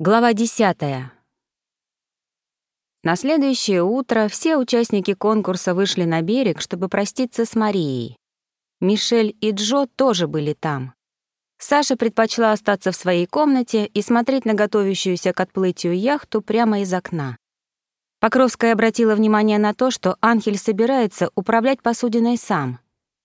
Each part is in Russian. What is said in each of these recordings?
Глава 10. На следующее утро все участники конкурса вышли на берег, чтобы проститься с Марией. Мишель и Джо тоже были там. Саша предпочла остаться в своей комнате и смотреть на готовящуюся к отплытию яхту прямо из окна. Покровская обратила внимание на то, что Анхель собирается управлять посудиной сам.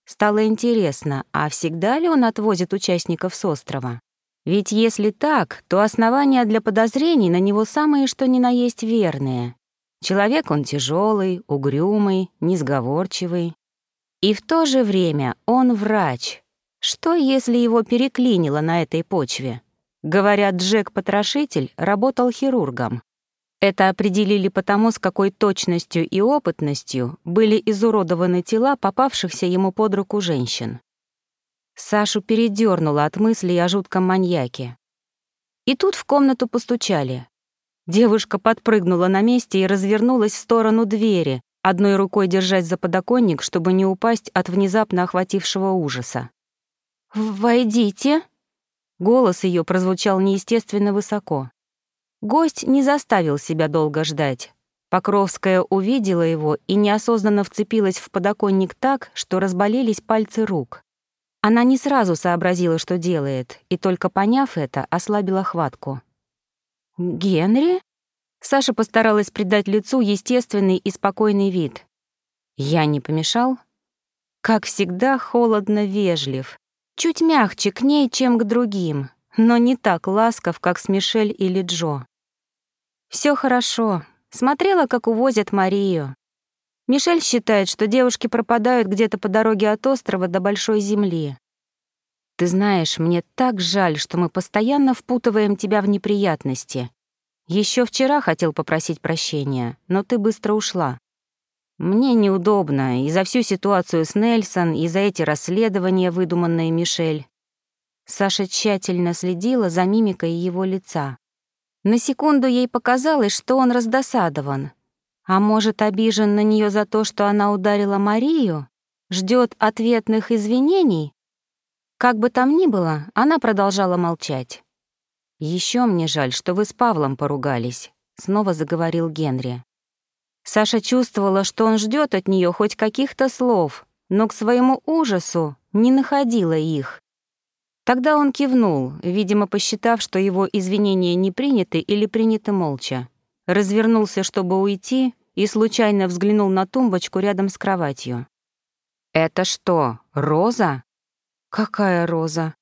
Стало интересно, а всегда ли он отвозит участников с острова? Ведь если так, то основания для подозрений на него самые что ни на есть верные. Человек он тяжелый, угрюмый, несговорчивый. И в то же время он врач. Что, если его переклинило на этой почве? Говорят, Джек-потрошитель работал хирургом. Это определили потому, с какой точностью и опытностью были изуродованы тела попавшихся ему под руку женщин. Сашу передернуло от мыслей о жутком маньяке. И тут в комнату постучали. Девушка подпрыгнула на месте и развернулась в сторону двери, одной рукой держась за подоконник, чтобы не упасть от внезапно охватившего ужаса. «Войдите!» Голос ее прозвучал неестественно высоко. Гость не заставил себя долго ждать. Покровская увидела его и неосознанно вцепилась в подоконник так, что разболелись пальцы рук. Она не сразу сообразила, что делает, и только поняв это, ослабила хватку. «Генри?» Саша постаралась придать лицу естественный и спокойный вид. «Я не помешал?» Как всегда, холодно вежлив. Чуть мягче к ней, чем к другим, но не так ласков, как с Мишель или Джо. Все хорошо. Смотрела, как увозят Марию. Мишель считает, что девушки пропадают где-то по дороге от острова до Большой Земли. Ты знаешь, мне так жаль, что мы постоянно впутываем тебя в неприятности. Еще вчера хотел попросить прощения, но ты быстро ушла. Мне неудобно и за всю ситуацию с Нельсон, и за эти расследования, выдуманные Мишель. Саша тщательно следила за мимикой его лица. На секунду ей показалось, что он раздосадован, а может, обижен на нее за то, что она ударила Марию? Ждет ответных извинений? Как бы там ни было, она продолжала молчать. Еще мне жаль, что вы с Павлом поругались», — снова заговорил Генри. Саша чувствовала, что он ждет от нее хоть каких-то слов, но к своему ужасу не находила их. Тогда он кивнул, видимо, посчитав, что его извинения не приняты или приняты молча развернулся, чтобы уйти, и случайно взглянул на тумбочку рядом с кроватью. «Это что, роза?» «Какая роза?»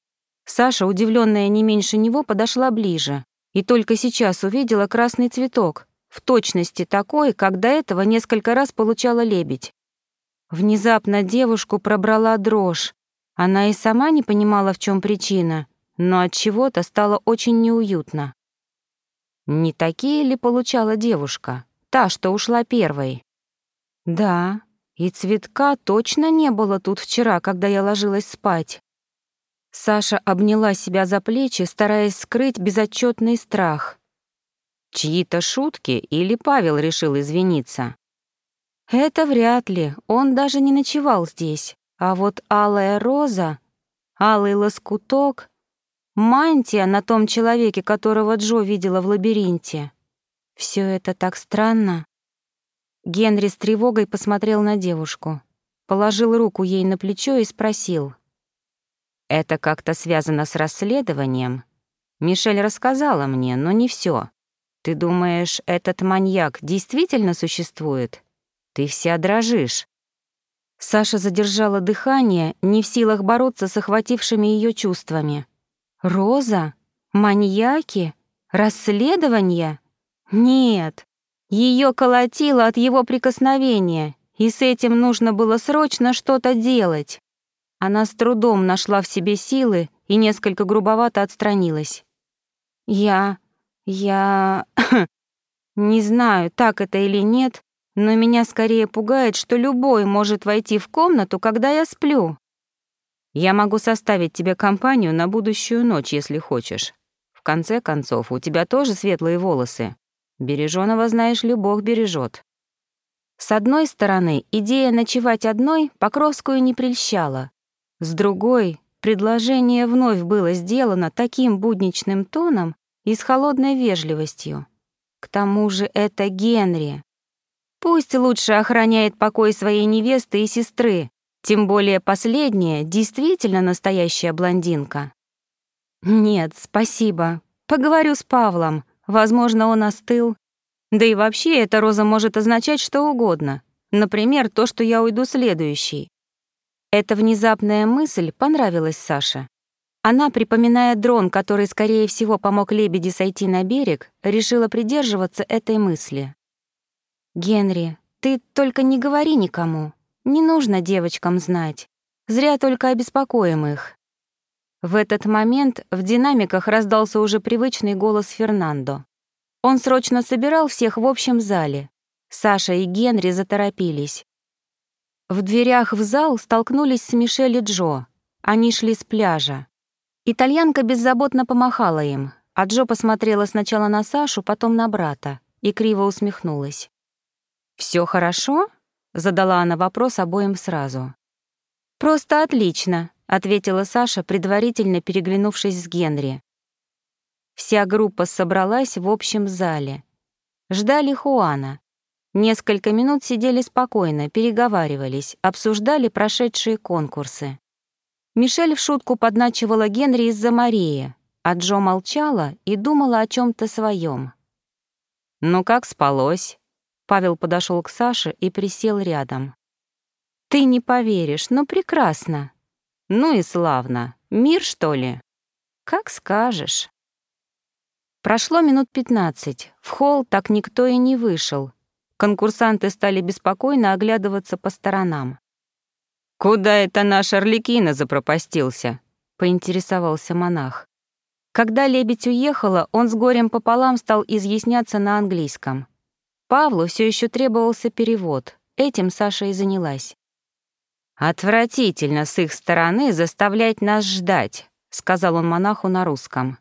Саша, удивленная не меньше него, подошла ближе и только сейчас увидела красный цветок, в точности такой, как до этого несколько раз получала лебедь. Внезапно девушку пробрала дрожь. Она и сама не понимала, в чем причина, но от чего-то стало очень неуютно. Не такие ли получала девушка, та, что ушла первой? Да, и цветка точно не было тут вчера, когда я ложилась спать. Саша обняла себя за плечи, стараясь скрыть безотчетный страх. Чьи-то шутки или Павел решил извиниться? Это вряд ли, он даже не ночевал здесь. А вот алая роза, алый лоскуток Мантия на том человеке, которого Джо видела в лабиринте. Все это так странно. Генри с тревогой посмотрел на девушку, положил руку ей на плечо и спросил. «Это как-то связано с расследованием? Мишель рассказала мне, но не все. Ты думаешь, этот маньяк действительно существует? Ты вся дрожишь». Саша задержала дыхание, не в силах бороться с охватившими ее чувствами. Роза? Маньяки? Расследование? Нет. Ее колотило от его прикосновения, и с этим нужно было срочно что-то делать. Она с трудом нашла в себе силы и несколько грубовато отстранилась. «Я... я... не знаю, так это или нет, но меня скорее пугает, что любой может войти в комнату, когда я сплю. Я могу составить тебе компанию на будущую ночь, если хочешь. В конце концов, у тебя тоже светлые волосы. Бережёного, знаешь ли, Бог бережет. С одной стороны, идея ночевать одной Покровскую не прельщала. С другой, предложение вновь было сделано таким будничным тоном, и с холодной вежливостью. К тому же это Генри. Пусть лучше охраняет покой своей невесты и сестры, тем более последняя действительно настоящая блондинка. Нет, спасибо. Поговорю с Павлом. Возможно, он остыл. Да и вообще эта роза может означать что угодно. Например, то, что я уйду следующий. Эта внезапная мысль понравилась Саше. Она, припоминая дрон, который, скорее всего, помог лебеди сойти на берег, решила придерживаться этой мысли. «Генри, ты только не говори никому. Не нужно девочкам знать. Зря только обеспокоим их». В этот момент в динамиках раздался уже привычный голос Фернандо. Он срочно собирал всех в общем зале. Саша и Генри заторопились. В дверях в зал столкнулись с Мишель и Джо. Они шли с пляжа. Итальянка беззаботно помахала им, а Джо посмотрела сначала на Сашу, потом на брата и криво усмехнулась. Все хорошо?» — задала она вопрос обоим сразу. «Просто отлично», — ответила Саша, предварительно переглянувшись с Генри. Вся группа собралась в общем зале. Ждали Хуана. Несколько минут сидели спокойно, переговаривались, обсуждали прошедшие конкурсы. Мишель в шутку подначивала Генри из-за Марии, а Джо молчала и думала о чем то своем. «Ну как спалось?» Павел подошел к Саше и присел рядом. «Ты не поверишь, но прекрасно». «Ну и славно. Мир, что ли?» «Как скажешь». Прошло минут пятнадцать. В холл так никто и не вышел. Конкурсанты стали беспокойно оглядываться по сторонам. «Куда это наш Орликина запропастился?» — поинтересовался монах. Когда лебедь уехала, он с горем пополам стал изъясняться на английском. Павлу все еще требовался перевод. Этим Саша и занялась. «Отвратительно с их стороны заставлять нас ждать», — сказал он монаху на русском.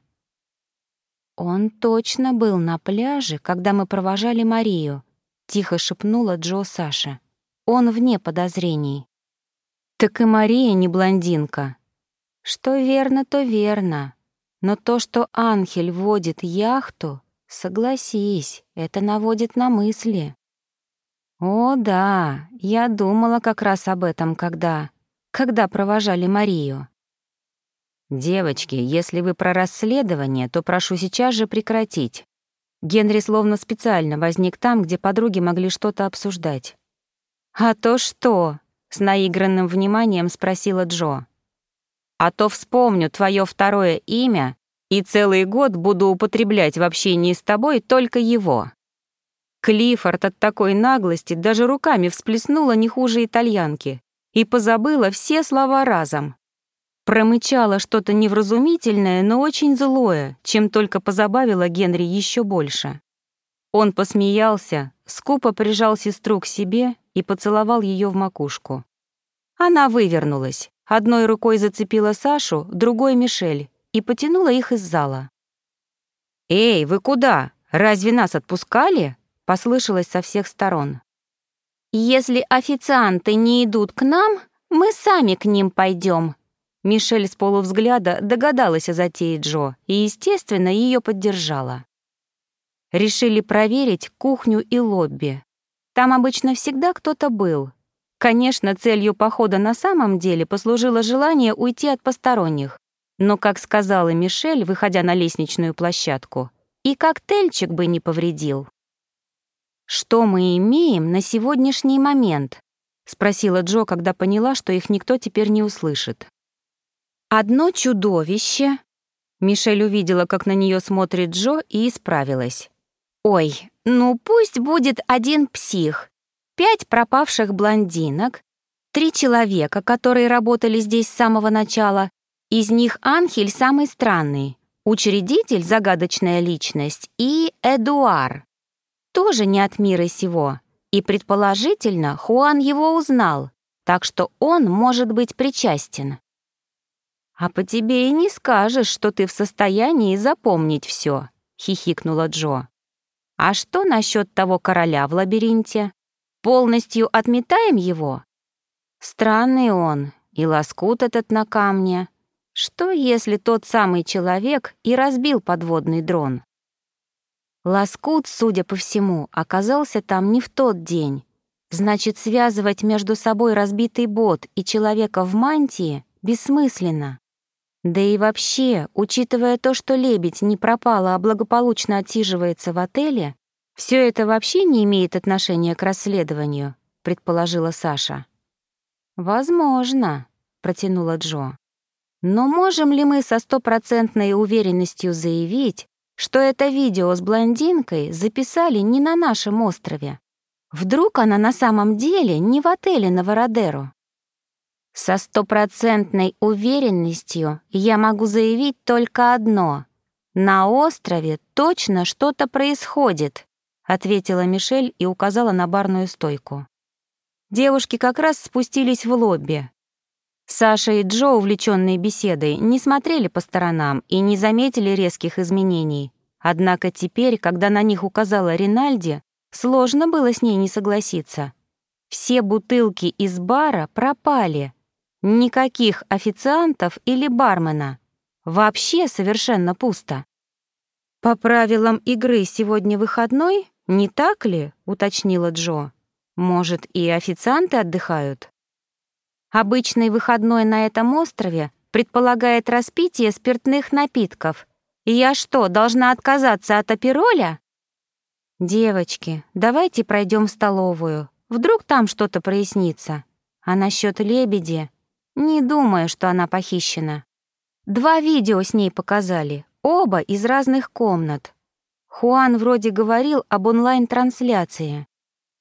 «Он точно был на пляже, когда мы провожали Марию», — тихо шепнула Джо Саша. «Он вне подозрений». «Так и Мария не блондинка». «Что верно, то верно. Но то, что Анхель водит яхту, Согласись, это наводит на мысли. О, да, я думала как раз об этом, когда... Когда провожали Марию. «Девочки, если вы про расследование, то прошу сейчас же прекратить». Генри словно специально возник там, где подруги могли что-то обсуждать. «А то что?» — с наигранным вниманием спросила Джо. «А то вспомню твое второе имя и целый год буду употреблять в общении с тобой только его». Клиффорд от такой наглости даже руками всплеснула не хуже итальянки и позабыла все слова разом. Промычала что-то невразумительное, но очень злое, чем только позабавила Генри еще больше. Он посмеялся, скупо прижал сестру к себе и поцеловал ее в макушку. Она вывернулась, одной рукой зацепила Сашу, другой — Мишель, и потянула их из зала. «Эй, вы куда? Разве нас отпускали?» — послышалось со всех сторон. «Если официанты не идут к нам, мы сами к ним пойдем. Мишель с полувзгляда догадалась о затее Джо и, естественно, ее поддержала. Решили проверить кухню и лобби. Там обычно всегда кто-то был. Конечно, целью похода на самом деле послужило желание уйти от посторонних, но, как сказала Мишель, выходя на лестничную площадку, и коктейльчик бы не повредил. «Что мы имеем на сегодняшний момент?» — спросила Джо, когда поняла, что их никто теперь не услышит. «Одно чудовище!» Мишель увидела, как на нее смотрит Джо, и исправилась. «Ой, ну пусть будет один псих, пять пропавших блондинок, три человека, которые работали здесь с самого начала, из них Анхель самый странный, учредитель — загадочная личность, и Эдуар. Тоже не от мира сего. И, предположительно, Хуан его узнал, так что он может быть причастен. «А по тебе и не скажешь, что ты в состоянии запомнить все, хихикнула Джо. «А что насчет того короля в лабиринте? Полностью отметаем его?» «Странный он, и лоскут этот на камне. Что, если тот самый человек и разбил подводный дрон? Лоскут, судя по всему, оказался там не в тот день. Значит, связывать между собой разбитый бот и человека в мантии бессмысленно. Да и вообще, учитывая то, что лебедь не пропала, а благополучно отсиживается в отеле, все это вообще не имеет отношения к расследованию, предположила Саша. Возможно, протянула Джо. Но можем ли мы со стопроцентной уверенностью заявить, что это видео с блондинкой записали не на нашем острове? Вдруг она на самом деле не в отеле на Вородеру? Со стопроцентной уверенностью я могу заявить только одно. На острове точно что-то происходит, ответила Мишель и указала на барную стойку. Девушки как раз спустились в лобби. Саша и Джо, увлеченные беседой, не смотрели по сторонам и не заметили резких изменений. Однако теперь, когда на них указала Ринальди, сложно было с ней не согласиться. Все бутылки из бара пропали — Никаких официантов или бармена. Вообще совершенно пусто. «По правилам игры сегодня выходной, не так ли?» — уточнила Джо. «Может, и официанты отдыхают?» Обычный выходной на этом острове предполагает распитие спиртных напитков. И я что, должна отказаться от апероля? Девочки, давайте пройдем в столовую. Вдруг там что-то прояснится. А насчет лебеди не думаю, что она похищена. Два видео с ней показали, оба из разных комнат. Хуан вроде говорил об онлайн-трансляции.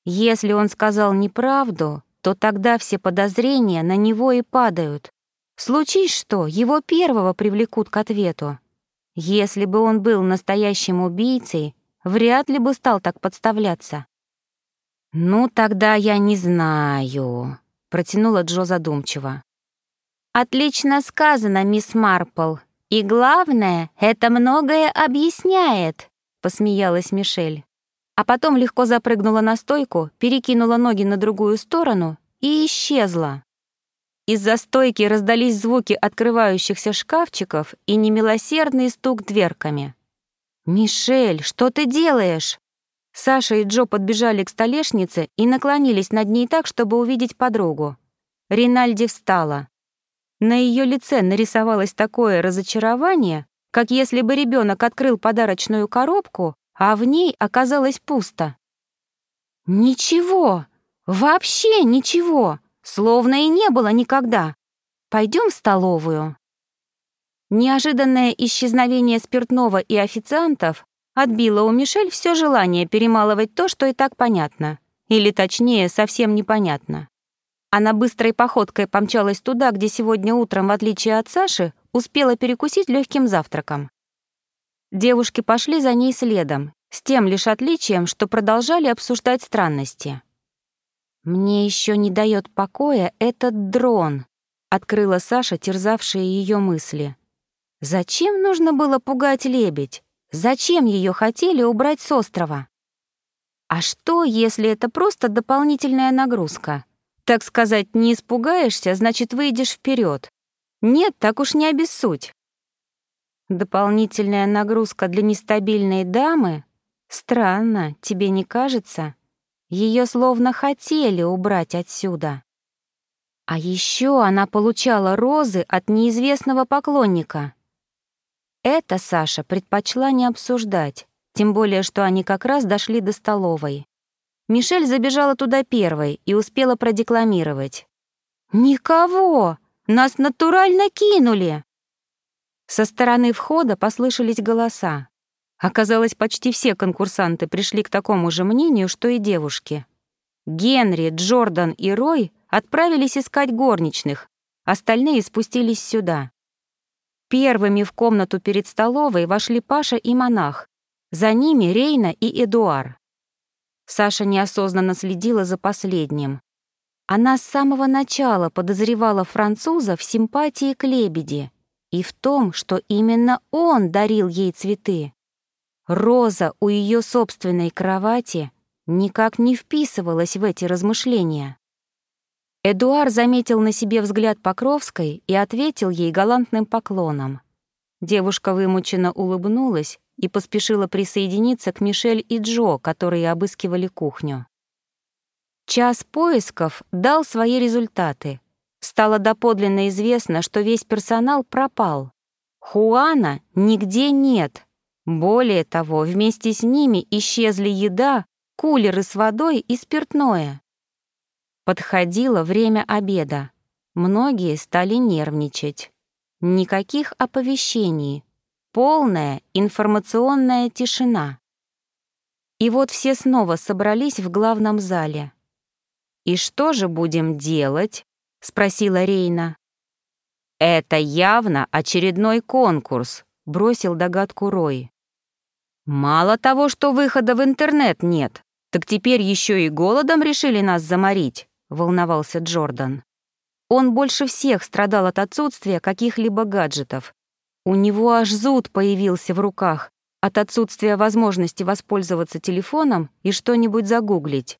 Если он сказал неправду, то тогда все подозрения на него и падают. Случись что, его первого привлекут к ответу. Если бы он был настоящим убийцей, вряд ли бы стал так подставляться. «Ну, тогда я не знаю», — протянула Джо задумчиво. «Отлично сказано, мисс Марпл. И главное, это многое объясняет», — посмеялась Мишель. А потом легко запрыгнула на стойку, перекинула ноги на другую сторону и исчезла. Из-за стойки раздались звуки открывающихся шкафчиков и немилосердный стук дверками. «Мишель, что ты делаешь?» Саша и Джо подбежали к столешнице и наклонились над ней так, чтобы увидеть подругу. Ринальди встала. На ее лице нарисовалось такое разочарование, как если бы ребенок открыл подарочную коробку, а в ней оказалось пусто. «Ничего! Вообще ничего! Словно и не было никогда! Пойдем в столовую!» Неожиданное исчезновение спиртного и официантов отбило у Мишель все желание перемалывать то, что и так понятно. Или, точнее, совсем непонятно. Она быстрой походкой помчалась туда, где сегодня утром, в отличие от Саши, успела перекусить легким завтраком. Девушки пошли за ней следом, с тем лишь отличием, что продолжали обсуждать странности. «Мне еще не дает покоя этот дрон», — открыла Саша, терзавшие ее мысли. «Зачем нужно было пугать лебедь? Зачем ее хотели убрать с острова? А что, если это просто дополнительная нагрузка?» Так сказать, не испугаешься, значит, выйдешь вперед. Нет, так уж не обессудь. Дополнительная нагрузка для нестабильной дамы? Странно, тебе не кажется? Ее словно хотели убрать отсюда. А еще она получала розы от неизвестного поклонника. Это Саша предпочла не обсуждать, тем более, что они как раз дошли до столовой. Мишель забежала туда первой и успела продекламировать. «Никого! Нас натурально кинули!» Со стороны входа послышались голоса. Оказалось, почти все конкурсанты пришли к такому же мнению, что и девушки. Генри, Джордан и Рой отправились искать горничных, остальные спустились сюда. Первыми в комнату перед столовой вошли Паша и монах, за ними Рейна и Эдуар. Саша неосознанно следила за последним. Она с самого начала подозревала француза в симпатии к лебеди и в том, что именно он дарил ей цветы. Роза у ее собственной кровати никак не вписывалась в эти размышления. Эдуар заметил на себе взгляд Покровской и ответил ей галантным поклоном. Девушка вымученно улыбнулась и поспешила присоединиться к Мишель и Джо, которые обыскивали кухню. Час поисков дал свои результаты. Стало доподлинно известно, что весь персонал пропал. Хуана нигде нет. Более того, вместе с ними исчезли еда, кулеры с водой и спиртное. Подходило время обеда. Многие стали нервничать. Никаких оповещений. Полная информационная тишина. И вот все снова собрались в главном зале. «И что же будем делать?» — спросила Рейна. «Это явно очередной конкурс», — бросил догадку Рой. «Мало того, что выхода в интернет нет, так теперь еще и голодом решили нас заморить», — волновался Джордан. Он больше всех страдал от отсутствия каких-либо гаджетов. У него аж зуд появился в руках от отсутствия возможности воспользоваться телефоном и что-нибудь загуглить.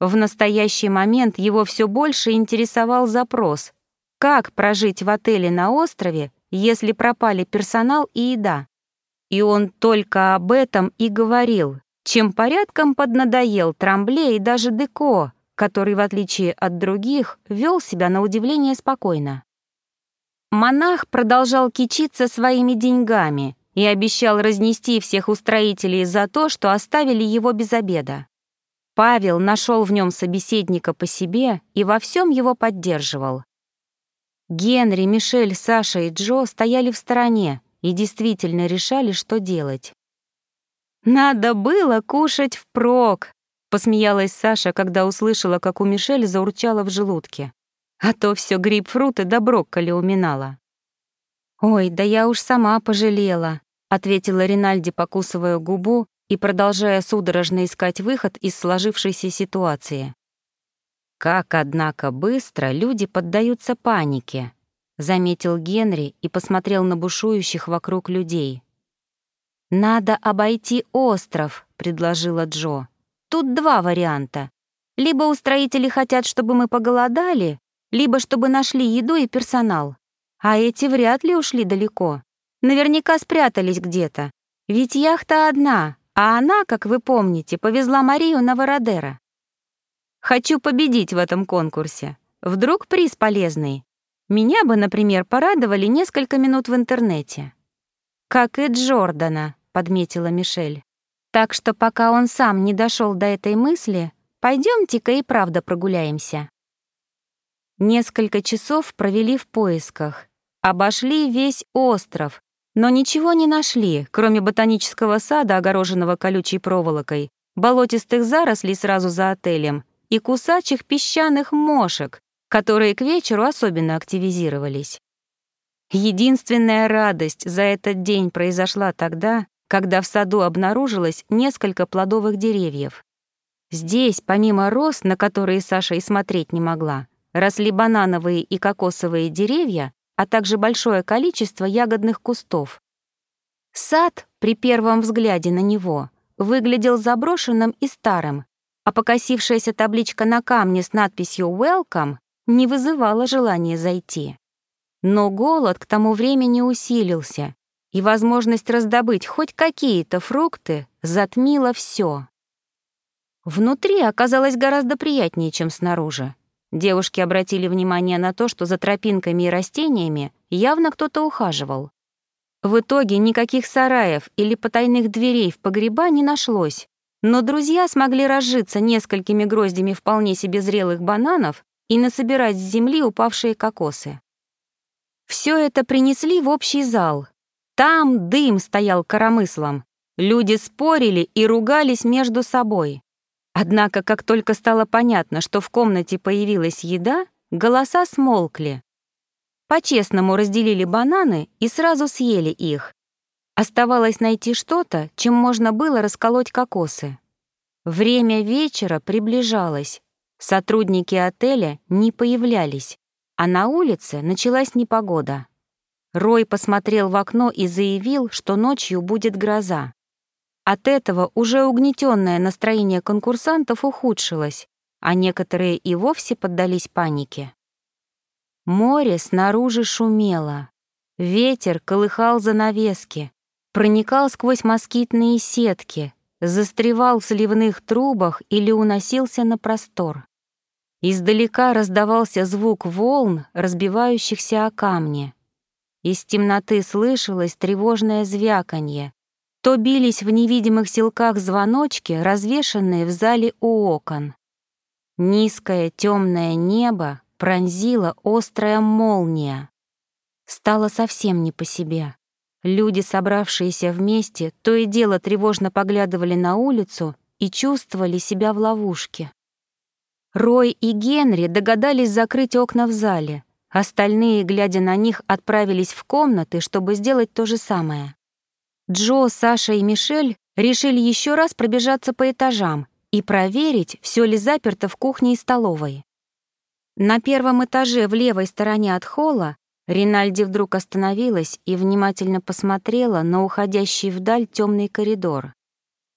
В настоящий момент его все больше интересовал запрос, как прожить в отеле на острове, если пропали персонал и еда. И он только об этом и говорил, чем порядком поднадоел Трамбле и даже Деко, который, в отличие от других, вел себя на удивление спокойно. Монах продолжал кичиться своими деньгами и обещал разнести всех устроителей за то, что оставили его без обеда. Павел нашел в нем собеседника по себе и во всем его поддерживал. Генри, Мишель, Саша и Джо стояли в стороне и действительно решали, что делать. «Надо было кушать впрок», — посмеялась Саша, когда услышала, как у Мишель заурчало в желудке. А то все грейпфруты да брокколи уминала. «Ой, да я уж сама пожалела», — ответила Ринальди, покусывая губу и продолжая судорожно искать выход из сложившейся ситуации. «Как, однако, быстро люди поддаются панике», — заметил Генри и посмотрел на бушующих вокруг людей. «Надо обойти остров», — предложила Джо. «Тут два варианта. Либо устроители хотят, чтобы мы поголодали, либо чтобы нашли еду и персонал. А эти вряд ли ушли далеко. Наверняка спрятались где-то. Ведь яхта одна, а она, как вы помните, повезла Марию на Вородера. Хочу победить в этом конкурсе. Вдруг приз полезный. Меня бы, например, порадовали несколько минут в интернете. Как и Джордана, подметила Мишель. Так что пока он сам не дошел до этой мысли, пойдемте-ка и правда прогуляемся. Несколько часов провели в поисках. Обошли весь остров, но ничего не нашли, кроме ботанического сада, огороженного колючей проволокой, болотистых зарослей сразу за отелем и кусачих песчаных мошек, которые к вечеру особенно активизировались. Единственная радость за этот день произошла тогда, когда в саду обнаружилось несколько плодовых деревьев. Здесь, помимо роз, на которые Саша и смотреть не могла, росли банановые и кокосовые деревья, а также большое количество ягодных кустов. Сад, при первом взгляде на него, выглядел заброшенным и старым, а покосившаяся табличка на камне с надписью «Welcome» не вызывала желания зайти. Но голод к тому времени усилился, и возможность раздобыть хоть какие-то фрукты затмила все. Внутри оказалось гораздо приятнее, чем снаружи. Девушки обратили внимание на то, что за тропинками и растениями явно кто-то ухаживал. В итоге никаких сараев или потайных дверей в погреба не нашлось, но друзья смогли разжиться несколькими гроздями вполне себе зрелых бананов и насобирать с земли упавшие кокосы. Все это принесли в общий зал. Там дым стоял коромыслом. Люди спорили и ругались между собой. Однако, как только стало понятно, что в комнате появилась еда, голоса смолкли. По-честному разделили бананы и сразу съели их. Оставалось найти что-то, чем можно было расколоть кокосы. Время вечера приближалось. Сотрудники отеля не появлялись, а на улице началась непогода. Рой посмотрел в окно и заявил, что ночью будет гроза. От этого уже угнетенное настроение конкурсантов ухудшилось. а некоторые и вовсе поддались панике. Море снаружи шумело. Ветер колыхал занавески, проникал сквозь москитные сетки, застревал в сливных трубах или уносился на простор. Издалека раздавался звук волн, разбивающихся о камни. Из темноты слышалось тревожное звяканье. То бились в невидимых силках звоночки, развешанные в зале у окон. Низкое темное небо пронзила острая молния. Стало совсем не по себе. Люди, собравшиеся вместе, то и дело тревожно поглядывали на улицу и чувствовали себя в ловушке. Рой и Генри догадались закрыть окна в зале. Остальные, глядя на них, отправились в комнаты, чтобы сделать то же самое. Джо, Саша и Мишель решили еще раз пробежаться по этажам и проверить, все ли заперто в кухне и столовой. На первом этаже в левой стороне от холла Ринальди вдруг остановилась и внимательно посмотрела на уходящий вдаль темный коридор.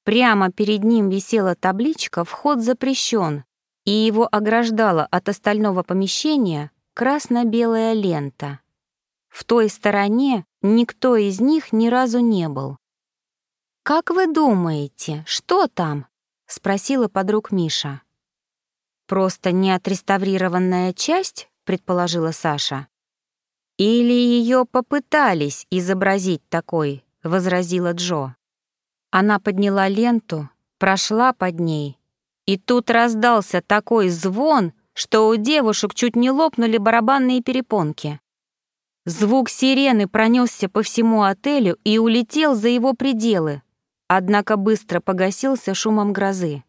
Прямо перед ним висела табличка «Вход запрещен», и его ограждала от остального помещения красно-белая лента. В той стороне никто из них ни разу не был. «Как вы думаете, что там?» — спросила подруг Миша. «Просто неотреставрированная часть?» — предположила Саша. «Или ее попытались изобразить такой», — возразила Джо. Она подняла ленту, прошла под ней, и тут раздался такой звон, что у девушек чуть не лопнули барабанные перепонки. Звук сирены пронесся по всему отелю и улетел за его пределы, однако быстро погасился шумом грозы.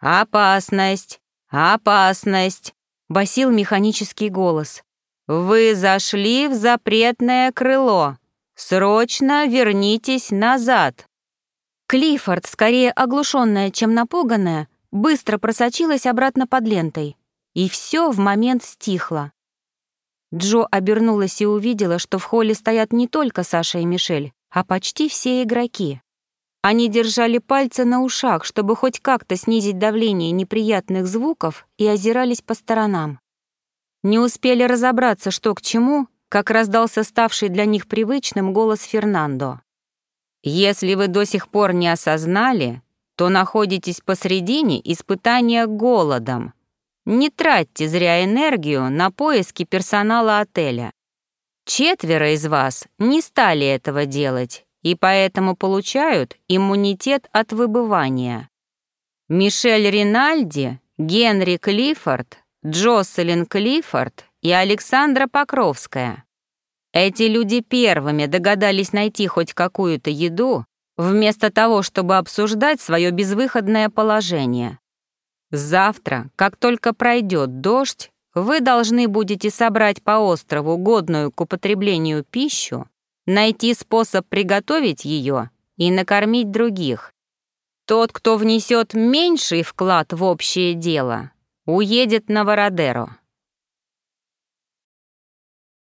«Опасность! «Опасность!» — басил механический голос. «Вы зашли в запретное крыло. Срочно вернитесь назад!» Клиффорд, скорее оглушенная, чем напуганная, быстро просочилась обратно под лентой. И все в момент стихло. Джо обернулась и увидела, что в холле стоят не только Саша и Мишель, а почти все игроки. Они держали пальцы на ушах, чтобы хоть как-то снизить давление неприятных звуков и озирались по сторонам. Не успели разобраться, что к чему, как раздался ставший для них привычным голос Фернандо. «Если вы до сих пор не осознали, то находитесь посредине испытания голодом. Не тратьте зря энергию на поиски персонала отеля. Четверо из вас не стали этого делать, и поэтому получают иммунитет от выбывания. Мишель Ринальди, Генри Клиффорд, Джоселин Клиффорд и Александра Покровская. Эти люди первыми догадались найти хоть какую-то еду, вместо того, чтобы обсуждать свое безвыходное положение. Завтра, как только пройдет дождь, вы должны будете собрать по острову годную к употреблению пищу найти способ приготовить ее и накормить других. Тот, кто внесет меньший вклад в общее дело, уедет на Вородеро.